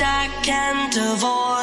I can't avoid.